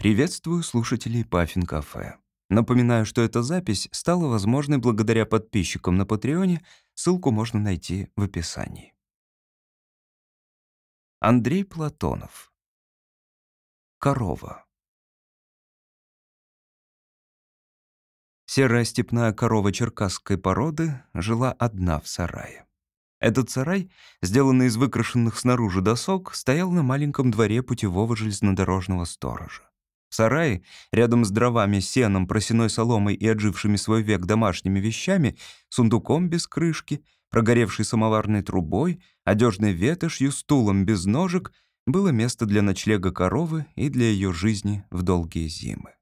Приветствую слушателей Паффин Кафе. Напоминаю, что эта запись стала возможной благодаря подписчикам на Патреоне, ссылку можно найти в описании. Андрей Платонов. Корова. Серая степная корова черкасской породы жила одна в сарае. Этот сарай, сделанный из выкрашенных снаружи досок, стоял на маленьком дворе путевого железнодорожного сторожа. В сарае, рядом с дровами, сеном, просеной соломой и отжившими свой век домашними вещами, сундуком без крышки, прогоревшей самоварной трубой, одежной ветошью, стулом без ножек, было место для ночлега коровы и для ее жизни в долгие зимы.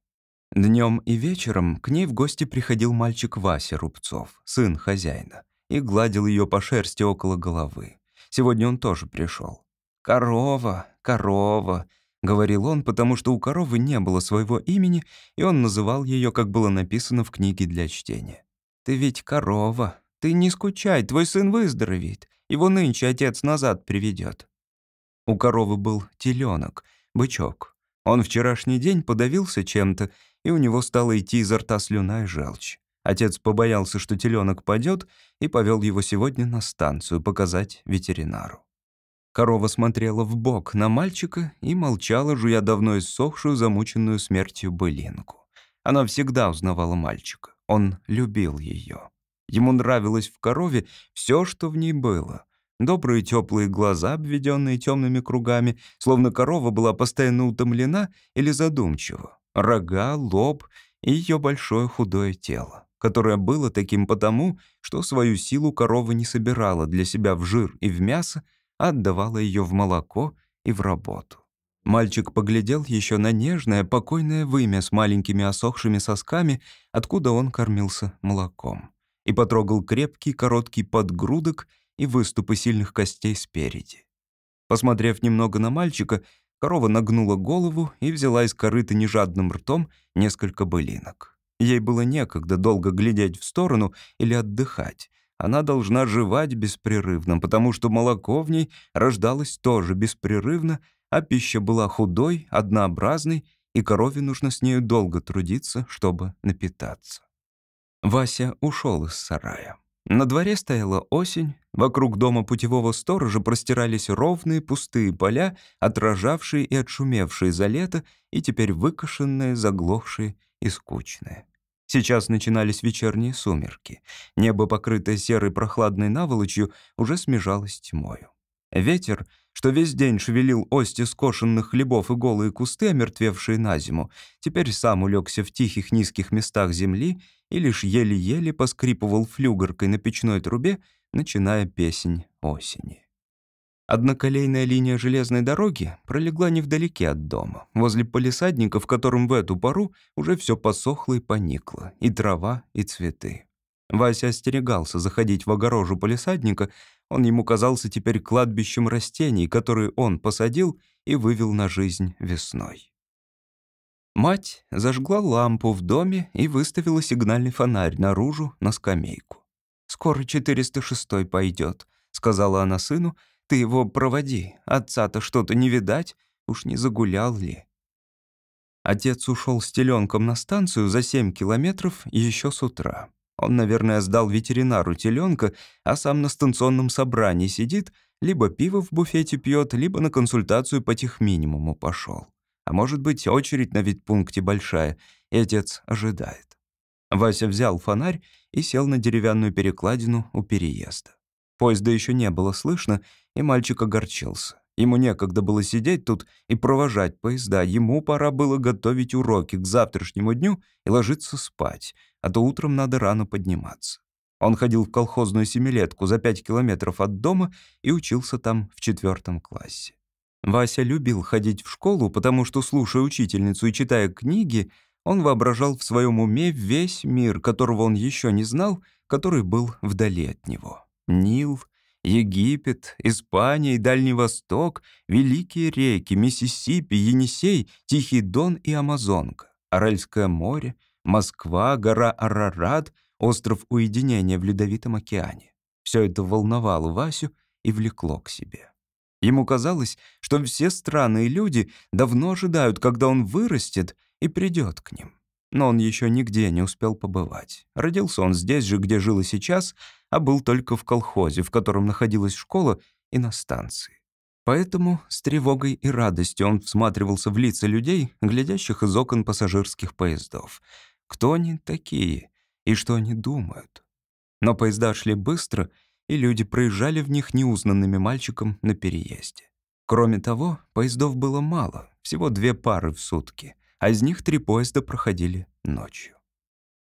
Днем и вечером к ней в гости приходил мальчик Вася Рубцов, сын хозяина, и гладил ее по шерсти около головы. Сегодня он тоже пришел. «Корова, корова», — говорил он, потому что у коровы не было своего имени, и он называл ее, как было написано в книге для чтения. «Ты ведь корова. Ты не скучай, твой сын выздоровеет. Его нынче отец назад приведет. У коровы был теленок, бычок. Он вчерашний день подавился чем-то, и у него стало идти изо рта слюна и желчь. Отец побоялся, что теленок падет, и повел его сегодня на станцию показать ветеринару. Корова смотрела в бок на мальчика и молчала, жуя давно иссохшую, замученную смертью былинку. Она всегда узнавала мальчика. Он любил ее. Ему нравилось в корове все, что в ней было. Добрые теплые глаза, обведенные темными кругами, словно корова была постоянно утомлена или задумчива. Рога, лоб и ее большое худое тело, которое было таким потому, что свою силу корова не собирала для себя в жир и в мясо, отдавала ее в молоко и в работу. Мальчик поглядел еще на нежное, покойное вымя с маленькими осохшими сосками, откуда он кормился молоком, и потрогал крепкий короткий подгрудок и выступы сильных костей спереди. Посмотрев немного на мальчика, корова нагнула голову и взяла из корыта нежадным ртом несколько былинок. Ей было некогда долго глядеть в сторону или отдыхать. Она должна жевать беспрерывно, потому что молоко в ней рождалось тоже беспрерывно, а пища была худой, однообразной, и корове нужно с нею долго трудиться, чтобы напитаться. Вася ушел из сарая. На дворе стояла осень, вокруг дома путевого сторожа простирались ровные пустые поля, отражавшие и отшумевшие за лето, и теперь выкошенные, заглохшие и скучные. Сейчас начинались вечерние сумерки. Небо, покрытое серой прохладной наволочью, уже смежалось тьмою. Ветер, что весь день шевелил ости скошенных хлебов и голые кусты, омертвевшие на зиму, теперь сам улегся в тихих низких местах земли и лишь еле-еле поскрипывал флюгоркой на печной трубе, начиная песнь осени. Одноколейная линия железной дороги пролегла невдалеке от дома, возле полисадника, в котором в эту пору уже все посохло и поникло, и трава, и цветы. Вася остерегался заходить в огорожу полисадника, он ему казался теперь кладбищем растений, которые он посадил и вывел на жизнь весной. Мать зажгла лампу в доме и выставила сигнальный фонарь наружу на скамейку. «Скоро 406-й пойдет», — сказала она сыну, — ты его проводи. Отца-то что-то не видать. Уж не загулял ли?» Отец ушел с теленком на станцию за 7 километров еще с утра. Он, наверное, сдал ветеринару теленка, а сам на станционном собрании сидит, либо пиво в буфете пьет, либо на консультацию по техминимуму пошел. А может быть, очередь на пункте большая, и отец ожидает. Вася взял фонарь и сел на деревянную перекладину у переезда. Поезда еще не было слышно, и мальчик огорчился. Ему некогда было сидеть тут и провожать поезда. Ему пора было готовить уроки к завтрашнему дню и ложиться спать, а то утром надо рано подниматься. Он ходил в колхозную семилетку за пять километров от дома и учился там в четвертом классе. Вася любил ходить в школу, потому что, слушая учительницу и читая книги, он воображал в своем уме весь мир, которого он еще не знал, который был вдали от него. Нил, Египет, Испания и Дальний Восток, великие реки, Миссисипи, Енисей, Тихий Дон и Амазонка, Аральское море, Москва, гора Арарат, остров уединения в Ледовитом океане. Все это волновало Васю и влекло к себе. Ему казалось, что все странные люди давно ожидают, когда он вырастет и придет к ним. Но он еще нигде не успел побывать. Родился он здесь же, где жил и сейчас, а был только в колхозе, в котором находилась школа и на станции. Поэтому с тревогой и радостью он всматривался в лица людей, глядящих из окон пассажирских поездов. Кто они такие и что они думают? Но поезда шли быстро, и люди проезжали в них неузнанными мальчиком на переезде. Кроме того, поездов было мало, всего две пары в сутки, а из них три поезда проходили ночью.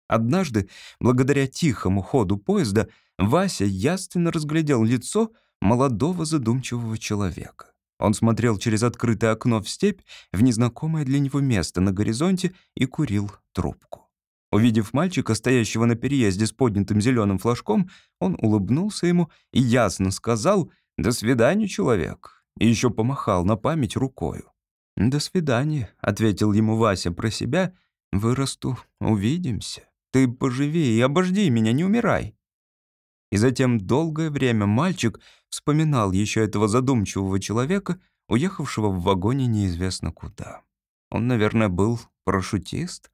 Однажды, благодаря тихому ходу поезда, Вася ясно разглядел лицо — молодого задумчивого человека. Он смотрел через открытое окно в степь, в незнакомое для него место на горизонте и курил трубку. Увидев мальчика, стоящего на переезде с поднятым зеленым флажком, он улыбнулся ему и ясно сказал «До свидания, человек», и еще помахал на память рукою. «До свидания», — ответил ему Вася про себя, — «вырасту, увидимся. Ты поживи и обожди меня, не умирай». И затем долгое время мальчик вспоминал еще этого задумчивого человека, уехавшего в вагоне неизвестно куда. Он, наверное, был парашютист,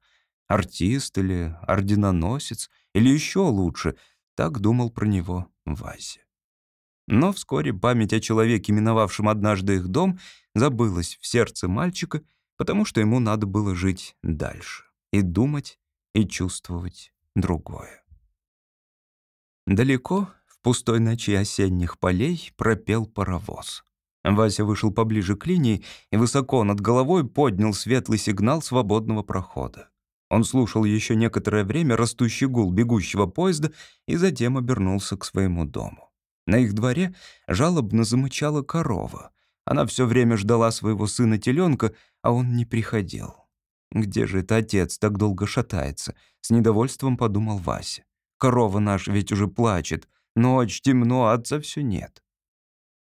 артист или орденоносец, или еще лучше, так думал про него Вася. Но вскоре память о человеке, миновавшем однажды их дом, забылась в сердце мальчика, потому что ему надо было жить дальше и думать, и чувствовать другое. Далеко, в пустой ночи осенних полей, пропел паровоз. Вася вышел поближе к линии и высоко над головой поднял светлый сигнал свободного прохода. Он слушал еще некоторое время растущий гул бегущего поезда и затем обернулся к своему дому. На их дворе жалобно замычала корова. Она все время ждала своего сына теленка, а он не приходил. «Где же это отец так долго шатается?» — с недовольством подумал Вася. Корова наша ведь уже плачет. Ночь, темно, отца все нет.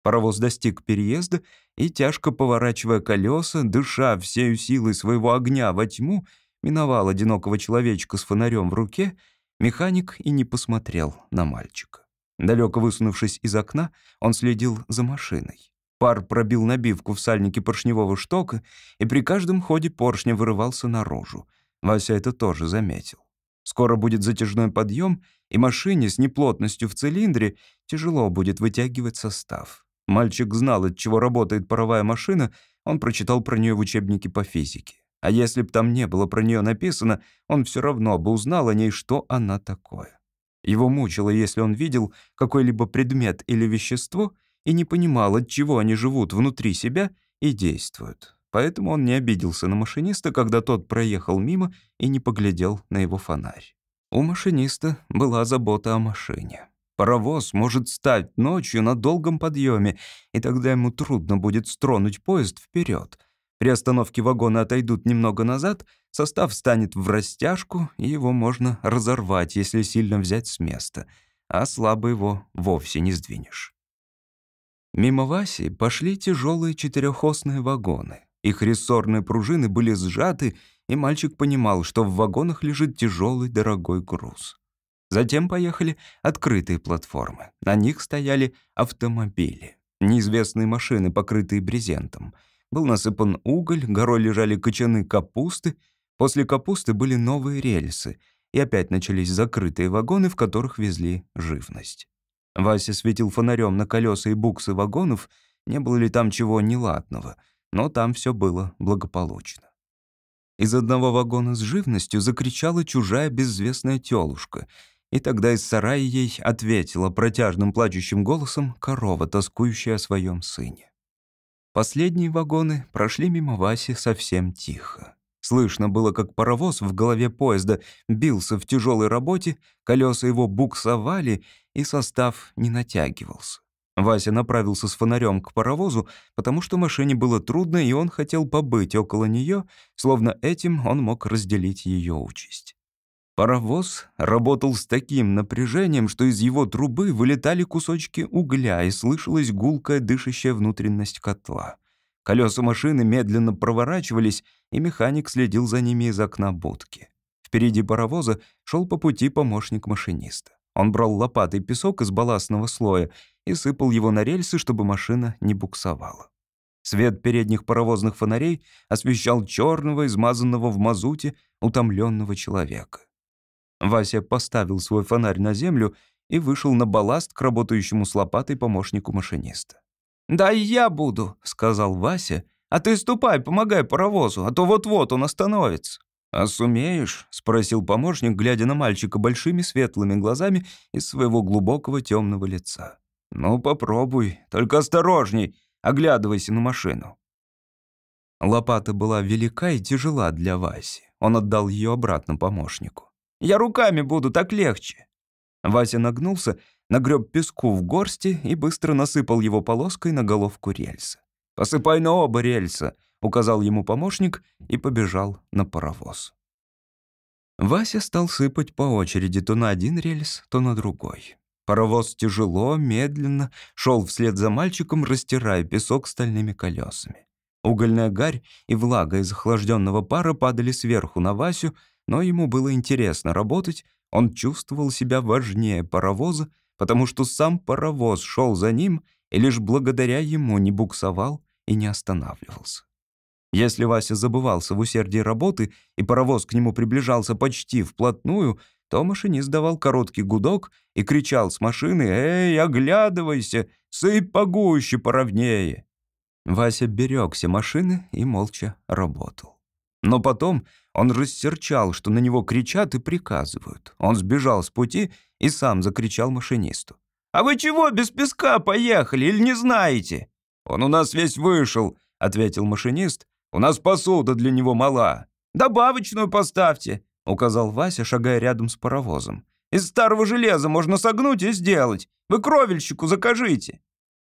Паровоз достиг переезда и, тяжко поворачивая колеса, дыша всею силой своего огня во тьму, миновал одинокого человечка с фонарем в руке, механик и не посмотрел на мальчика. Далеко высунувшись из окна, он следил за машиной. Пар пробил набивку в сальнике поршневого штока, и при каждом ходе поршня вырывался наружу. Вася это тоже заметил. Скоро будет затяжной подъем, и машине с неплотностью в цилиндре тяжело будет вытягивать состав. Мальчик знал, от чего работает паровая машина, он прочитал про нее в учебнике по физике. А если б там не было про нее написано, он все равно бы узнал о ней, что она такое. Его мучило, если он видел какой-либо предмет или вещество и не понимал, от чего они живут внутри себя и действуют. Поэтому он не обиделся на машиниста, когда тот проехал мимо и не поглядел на его фонарь. У машиниста была забота о машине. Паровоз может стать ночью на долгом подъеме, и тогда ему трудно будет стронуть поезд вперед. При остановке вагона отойдут немного назад, состав станет в растяжку, и его можно разорвать, если сильно взять с места, а слабо его вовсе не сдвинешь. Мимо Васи пошли тяжелые четырехосные вагоны. Их рессорные пружины были сжаты, и мальчик понимал, что в вагонах лежит тяжелый дорогой груз. Затем поехали открытые платформы. На них стояли автомобили. Неизвестные машины, покрытые брезентом. Был насыпан уголь, горой лежали кочаны капусты. После капусты были новые рельсы. И опять начались закрытые вагоны, в которых везли живность. Вася светил фонарем на колеса и буксы вагонов, не было ли там чего неладного — но там все было благополучно. Из одного вагона с живностью закричала чужая безвестная тёлушка, и тогда из сарая ей ответила протяжным плачущим голосом корова, тоскующая о своем сыне. Последние вагоны прошли мимо Васи совсем тихо. Слышно было, как паровоз в голове поезда бился в тяжелой работе, колеса его буксовали, и состав не натягивался. Вася направился с фонарем к паровозу, потому что машине было трудно, и он хотел побыть около нее, словно этим он мог разделить ее участь. Паровоз работал с таким напряжением, что из его трубы вылетали кусочки угля, и слышалась гулкая дышащая внутренность котла. Колеса машины медленно проворачивались, и механик следил за ними из окна будки. Впереди паровоза шел по пути помощник машиниста. Он брал лопатой песок из балластного слоя и сыпал его на рельсы, чтобы машина не буксовала. Свет передних паровозных фонарей освещал черного, измазанного в мазуте, утомленного человека. Вася поставил свой фонарь на землю и вышел на балласт к работающему с лопатой помощнику машиниста. «Да я буду», — сказал Вася, «а ты ступай, помогай паровозу, а то вот-вот он остановится». «А сумеешь?» — спросил помощник, глядя на мальчика большими светлыми глазами из своего глубокого темного лица. «Ну, попробуй, только осторожней, оглядывайся на машину». Лопата была велика и тяжела для Васи. Он отдал ее обратно помощнику. «Я руками буду, так легче». Вася нагнулся, нагреб песку в горсти и быстро насыпал его полоской на головку рельса. «Посыпай на оба рельса», — указал ему помощник и побежал на паровоз. Вася стал сыпать по очереди то на один рельс, то на другой. Паровоз тяжело, медленно шел вслед за мальчиком, растирая песок стальными колесами. Угольная гарь и влага из охлажденного пара падали сверху на Васю, но ему было интересно работать, он чувствовал себя важнее паровоза, потому что сам паровоз шел за ним и лишь благодаря ему не буксовал и не останавливался. Если Вася забывался в усердии работы, и паровоз к нему приближался почти вплотную, то машинист давал короткий гудок и кричал с машины «Эй, оглядывайся! Сыпь погуще, поровнее!» Вася берегся машины и молча работал. Но потом он рассерчал, что на него кричат и приказывают. Он сбежал с пути и сам закричал машинисту. «А вы чего без песка поехали или не знаете?» «Он у нас весь вышел», — ответил машинист. «У нас посуда для него мала». «Добавочную поставьте», — указал Вася, шагая рядом с паровозом. «Из старого железа можно согнуть и сделать. Вы кровельщику закажите».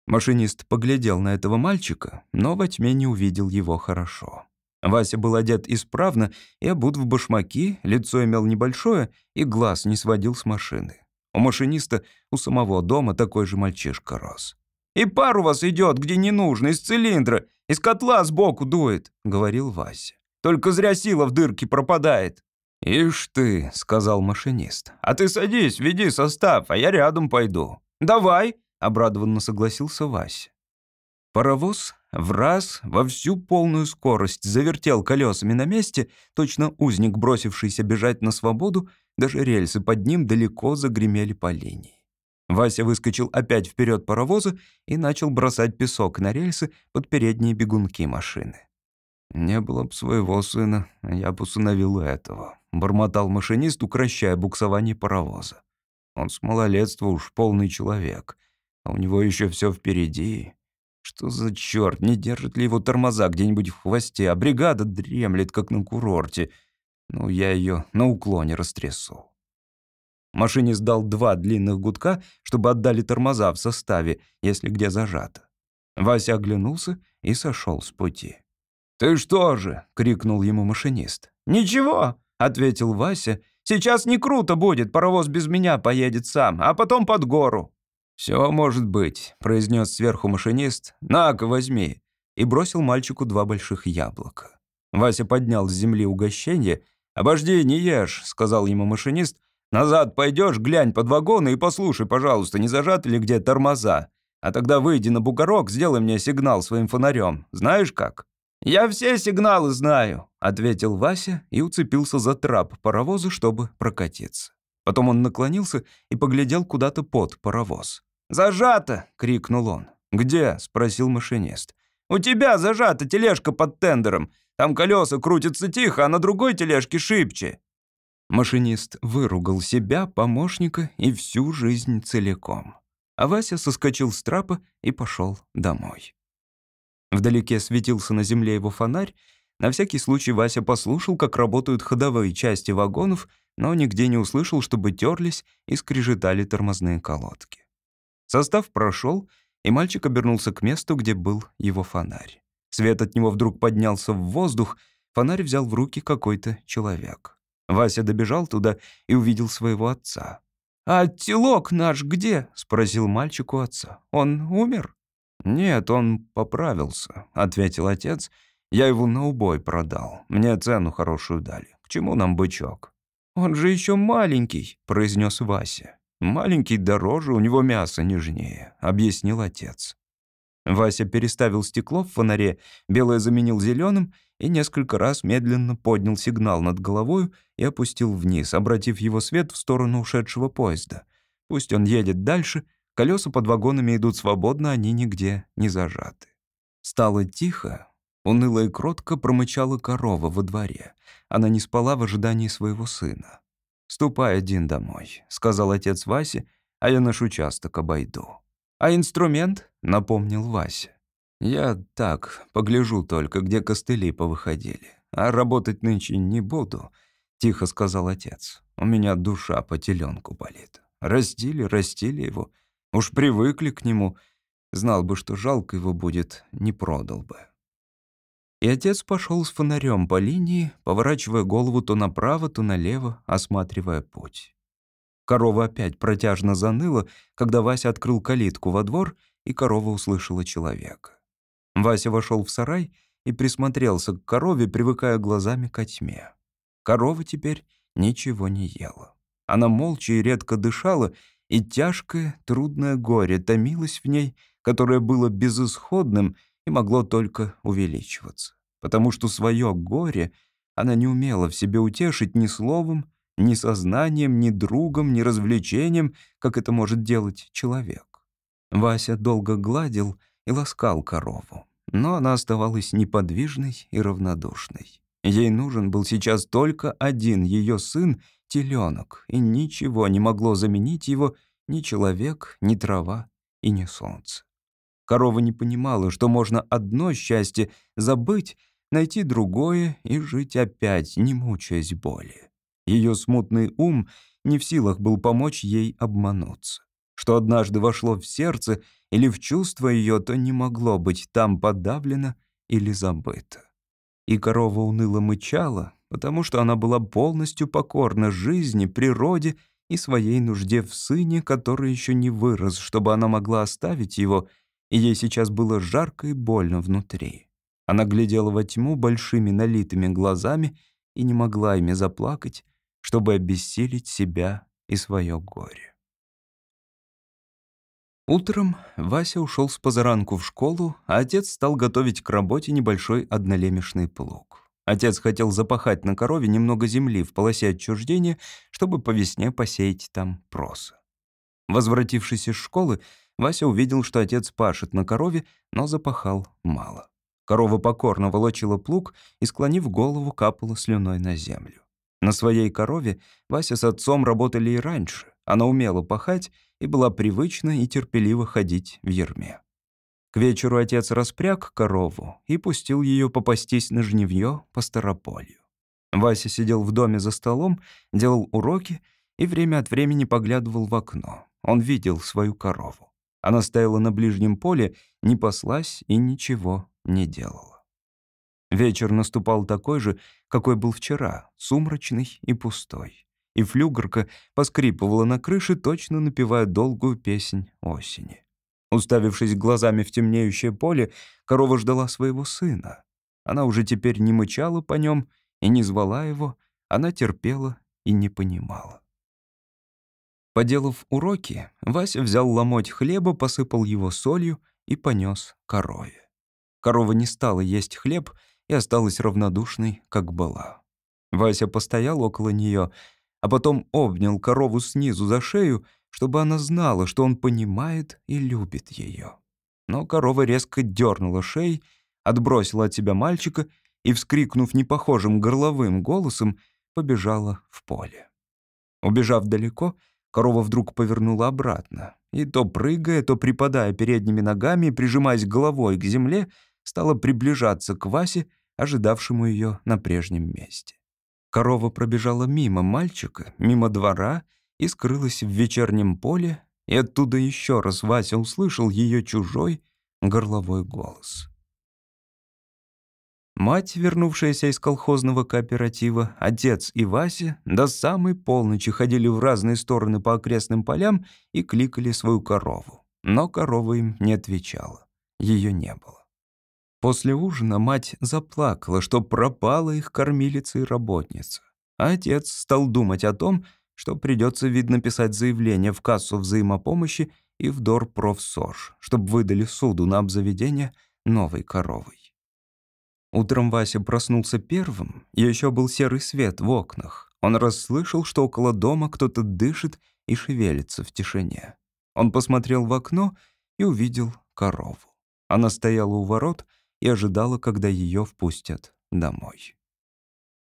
Машинист поглядел на этого мальчика, но во тьме не увидел его хорошо. Вася был одет исправно и обут в башмаки, лицо имел небольшое и глаз не сводил с машины. У машиниста у самого дома такой же мальчишка рос. «И пар у вас идет, где не нужно, из цилиндра, из котла сбоку дует», — говорил Вася. «Только зря сила в дырке пропадает». «Ишь ты», — сказал машинист. «А ты садись, веди состав, а я рядом пойду». «Давай», — обрадованно согласился Вася. Паровоз в раз во всю полную скорость завертел колесами на месте, точно узник, бросившийся бежать на свободу, даже рельсы под ним далеко загремели по линии. Вася выскочил опять вперед паровоза и начал бросать песок на рельсы под передние бегунки машины. «Не было б своего сына, я бы усыновил этого», — бормотал машинист, укращая буксование паровоза. «Он с малолетства уж полный человек, а у него еще все впереди. Что за черт, не держит ли его тормоза где-нибудь в хвосте, а бригада дремлет, как на курорте. Ну, я ее на уклоне растрясу. Машине сдал два длинных гудка, чтобы отдали тормоза в составе, если где зажато. Вася оглянулся и сошел с пути. «Ты что же?» — крикнул ему машинист. «Ничего», — ответил Вася. «Сейчас не круто будет, паровоз без меня поедет сам, а потом под гору». «Все может быть», — произнес сверху машинист. «На-ка, возьми». И бросил мальчику два больших яблока. Вася поднял с земли угощение. «Обожди, не ешь», — сказал ему машинист. «Назад пойдешь, глянь под вагоны и послушай, пожалуйста, не зажаты ли где тормоза. А тогда выйди на бугорок, сделай мне сигнал своим фонарем. Знаешь как?» «Я все сигналы знаю», — ответил Вася и уцепился за трап паровоза, чтобы прокатиться. Потом он наклонился и поглядел куда-то под паровоз. «Зажато!» — крикнул он. «Где?» — спросил машинист. «У тебя зажата тележка под тендером. Там колеса крутятся тихо, а на другой тележке шибче». Машинист выругал себя, помощника и всю жизнь целиком. А Вася соскочил с трапа и пошел домой. Вдалеке светился на земле его фонарь. На всякий случай Вася послушал, как работают ходовые части вагонов — но нигде не услышал, чтобы терлись и скрежетали тормозные колодки. Состав прошел, и мальчик обернулся к месту, где был его фонарь. Свет от него вдруг поднялся в воздух, фонарь взял в руки какой-то человек. Вася добежал туда и увидел своего отца. «А телок наш где?» — спросил мальчик у отца. «Он умер?» «Нет, он поправился», — ответил отец. «Я его на убой продал. Мне цену хорошую дали. К чему нам бычок?» «Он же еще маленький», — произнес Вася. Маленький дороже, у него мясо нежнее», — объяснил отец. Вася переставил стекло в фонаре, белое заменил зеленым и несколько раз медленно поднял сигнал над головой и опустил вниз, обратив его свет в сторону ушедшего поезда. Пусть он едет дальше, колеса под вагонами идут свободно, они нигде не зажаты. Стало тихо, уныло и кротко промычала корова во дворе. Она не спала в ожидании своего сына. «Ступай один домой», — сказал отец Васе, «а я наш участок обойду». «А инструмент?» — напомнил Вася. «Я так, погляжу только, где костыли повыходили. А работать нынче не буду», — тихо сказал отец. «У меня душа по теленку болит. Растили, растили его. Уж привыкли к нему. Знал бы, что жалко его будет, не продал бы». И отец пошел с фонарем по линии, поворачивая голову то направо, то налево, осматривая путь. Корова опять протяжно заныла, когда Вася открыл калитку во двор, и корова услышала человека. Вася вошел в сарай и присмотрелся к корове, привыкая глазами ко тьме. Корова теперь ничего не ела. Она молча и редко дышала, и тяжкое, трудное горе томилось в ней, которое было безысходным и могло только увеличиваться. Потому что свое горе она не умела в себе утешить ни словом, ни сознанием, ни другом, ни развлечением, как это может делать человек. Вася долго гладил и ласкал корову, но она оставалась неподвижной и равнодушной. Ей нужен был сейчас только один ее сын, теленок, и ничего не могло заменить его ни человек, ни трава и ни солнце. Корова не понимала, что можно одно счастье забыть, найти другое и жить опять, не мучаясь боли. Ее смутный ум не в силах был помочь ей обмануться. Что однажды вошло в сердце или в чувство ее, то не могло быть там подавлено или забыто. И корова уныло мычала, потому что она была полностью покорна жизни, природе и своей нужде в сыне, который еще не вырос, чтобы она могла оставить его, и ей сейчас было жарко и больно внутри. Она глядела во тьму большими налитыми глазами и не могла ими заплакать, чтобы обессилить себя и свое горе. Утром Вася ушел с позаранку в школу, а отец стал готовить к работе небольшой однолемешный плуг. Отец хотел запахать на корове немного земли в полосе отчуждения, чтобы по весне посеять там проса. Возвратившись из школы, Вася увидел, что отец пашет на корове, но запахал мало. Корова покорно волочила плуг и, склонив голову, капала слюной на землю. На своей корове Вася с отцом работали и раньше. Она умела пахать и была привычна и терпеливо ходить в ерме. К вечеру отец распряг корову и пустил ее попастись на жневье по старополью. Вася сидел в доме за столом, делал уроки и время от времени поглядывал в окно. Он видел свою корову. Она стояла на ближнем поле, не паслась и ничего не делала. Вечер наступал такой же, какой был вчера, сумрачный и пустой. И флюгерка поскрипывала на крыше, точно напевая долгую песнь осени. Уставившись глазами в темнеющее поле, корова ждала своего сына. Она уже теперь не мычала по нем и не звала его, она терпела и не понимала. Поделав уроки, Вася взял ломоть хлеба, посыпал его солью и понес корове. Корова не стала есть хлеб — и осталась равнодушной, как была. Вася постоял около нее, а потом обнял корову снизу за шею, чтобы она знала, что он понимает и любит ее. Но корова резко дернула шеей, отбросила от себя мальчика и, вскрикнув непохожим горловым голосом, побежала в поле. Убежав далеко, корова вдруг повернула обратно, и то прыгая, то припадая передними ногами и прижимаясь головой к земле, стала приближаться к Васе, ожидавшему ее на прежнем месте. Корова пробежала мимо мальчика, мимо двора и скрылась в вечернем поле, и оттуда еще раз Вася услышал ее чужой горловой голос. Мать, вернувшаяся из колхозного кооператива, отец и Вася до самой полночи ходили в разные стороны по окрестным полям и кликали свою корову. Но корова им не отвечала. Ее не было. После ужина мать заплакала, что пропала их кормилица и работница. А отец стал думать о том, что придется, видно, писать заявление в кассу взаимопомощи и в Дорпрофсож, чтобы выдали суду на обзаведение новой коровой. Утром Вася проснулся первым, и еще был серый свет в окнах. Он расслышал, что около дома кто-то дышит и шевелится в тишине. Он посмотрел в окно и увидел корову. Она стояла у ворот и ожидала, когда ее впустят домой.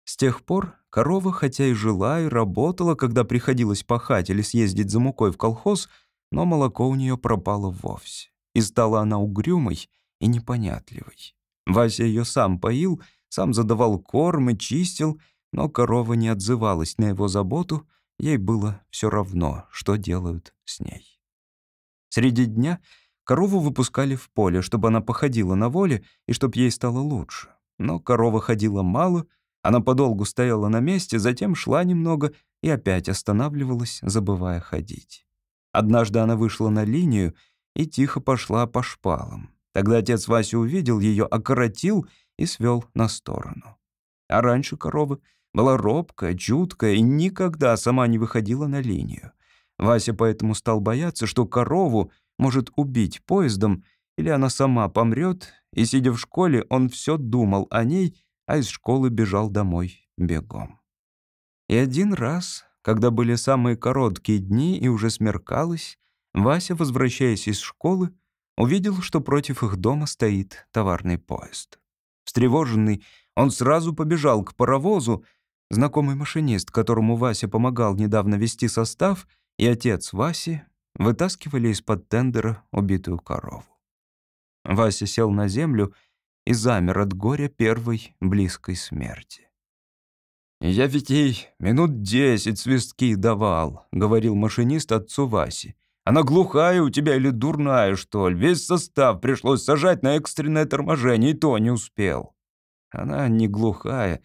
С тех пор корова, хотя и жила, и работала, когда приходилось пахать или съездить за мукой в колхоз, но молоко у нее пропало вовсе. И стала она угрюмой и непонятливой. Вася ее сам поил, сам задавал корм и чистил, но корова не отзывалась на его заботу, ей было все равно, что делают с ней. Среди дня корову выпускали в поле, чтобы она походила на воле и чтобы ей стало лучше. Но корова ходила мало — она подолгу стояла на месте, затем шла немного и опять останавливалась, забывая ходить. Однажды она вышла на линию и тихо пошла по шпалам. Тогда отец Вася увидел ее, окоротил и свел на сторону. А раньше корова была робкая, чуткая и никогда сама не выходила на линию. Вася поэтому стал бояться, что корову может убить поездом, или она сама помрет, и, сидя в школе, он все думал о ней а из школы бежал домой бегом. И один раз, когда были самые короткие дни и уже смеркалось, Вася, возвращаясь из школы, увидел, что против их дома стоит товарный поезд. Встревоженный, он сразу побежал к паровозу. Знакомый машинист, которому Вася помогал недавно вести состав, и отец Васи вытаскивали из-под тендера убитую корову. Вася сел на землю и замер от горя первой близкой смерти. «Я ведь ей минут десять свистки давал», — говорил машинист отцу Васи. «Она глухая у тебя или дурная, что ли? Весь состав пришлось сажать на экстренное торможение, и то не успел». «Она не глухая,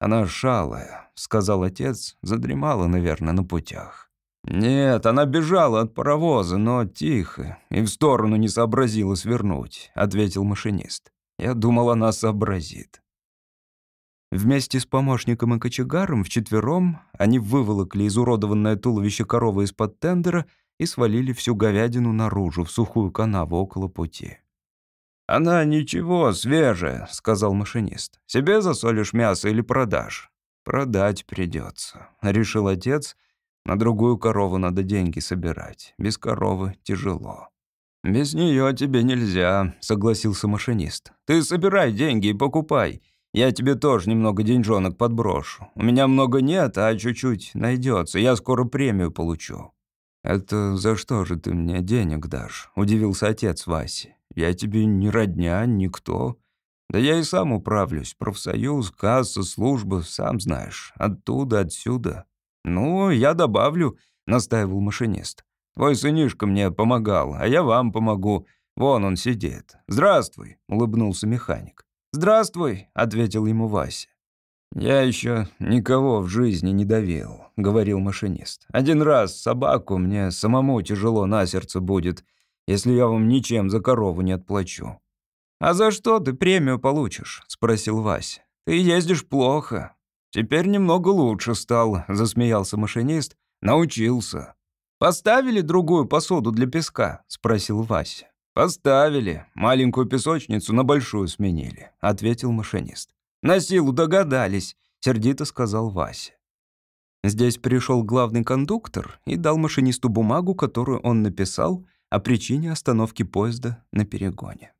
она шалая», — сказал отец, задремала, наверное, на путях. «Нет, она бежала от паровоза, но тихо, и в сторону не сообразила свернуть», — ответил машинист. Я думал, она сообразит. Вместе с помощником и кочегаром вчетвером они выволокли изуродованное туловище коровы из-под тендера и свалили всю говядину наружу, в сухую канаву около пути. «Она ничего, свежая», — сказал машинист. «Себе засолишь мясо или продашь?» «Продать придется», — решил отец. «На другую корову надо деньги собирать. Без коровы тяжело». «Без нее тебе нельзя», — согласился машинист. «Ты собирай деньги и покупай. Я тебе тоже немного деньжонок подброшу. У меня много нет, а чуть-чуть найдется. Я скоро премию получу». «Это за что же ты мне денег дашь?» — удивился отец Васи. «Я тебе не родня, никто. Да я и сам управлюсь. Профсоюз, касса, служба, сам знаешь. Оттуда, отсюда». «Ну, я добавлю», — настаивал машинист. Твой сынишка мне помогал, а я вам помогу. Вон он сидит. Здравствуй», — улыбнулся механик. «Здравствуй», — ответил ему Вася. «Я еще никого в жизни не давил», — говорил машинист. «Один раз собаку мне самому тяжело на сердце будет, если я вам ничем за корову не отплачу». «А за что ты премию получишь?» — спросил Вася. «Ты ездишь плохо». «Теперь немного лучше стал», — засмеялся машинист. «Научился». «Поставили другую посуду для песка?» — спросил Вася. «Поставили. Маленькую песочницу на большую сменили», — ответил машинист. «На силу догадались», — сердито сказал Вася. Здесь пришел главный кондуктор и дал машинисту бумагу, которую он написал о причине остановки поезда на перегоне.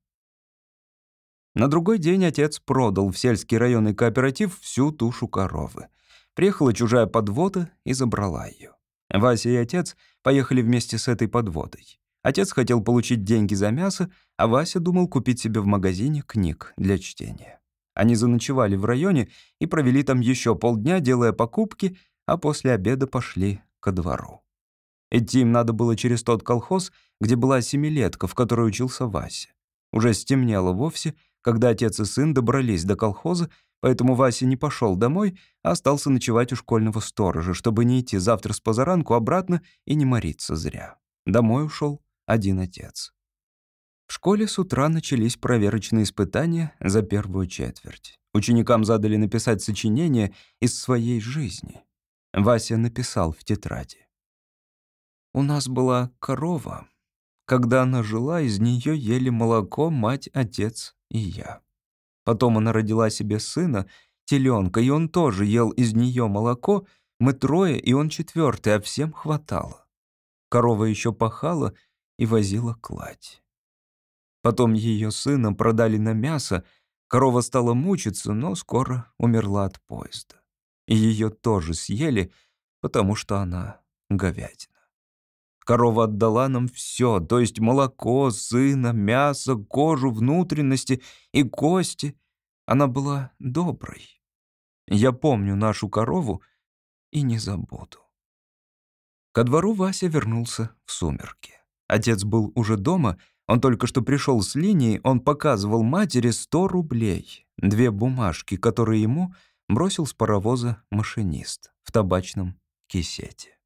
На другой день отец продал в сельский районный кооператив всю тушу коровы. Приехала чужая подвода и забрала ее. Вася и отец поехали вместе с этой подводой. Отец хотел получить деньги за мясо, а Вася думал купить себе в магазине книг для чтения. Они заночевали в районе и провели там еще полдня, делая покупки, а после обеда пошли ко двору. Идти им надо было через тот колхоз, где была семилетка, в которой учился Вася. Уже стемнело вовсе, когда отец и сын добрались до колхоза Поэтому Вася не пошел домой, а остался ночевать у школьного сторожа, чтобы не идти завтра с позаранку обратно и не мориться зря. Домой ушел один отец. В школе с утра начались проверочные испытания за первую четверть. Ученикам задали написать сочинение из своей жизни. Вася написал в тетради. «У нас была корова. Когда она жила, из нее ели молоко мать, отец и я. Потом она родила себе сына, теленка, и он тоже ел из нее молоко. Мы трое, и он четвертый, а всем хватало. Корова еще пахала и возила кладь. Потом ее сына продали на мясо, корова стала мучиться, но скоро умерла от поезда. И ее тоже съели, потому что она говядина. Корова отдала нам все, то есть молоко, сына, мясо, кожу, внутренности и кости. Она была доброй. Я помню нашу корову и не забуду. Ко двору Вася вернулся в сумерки. Отец был уже дома, он только что пришел с линии, он показывал матери сто рублей, две бумажки, которые ему бросил с паровоза машинист в табачном кисете.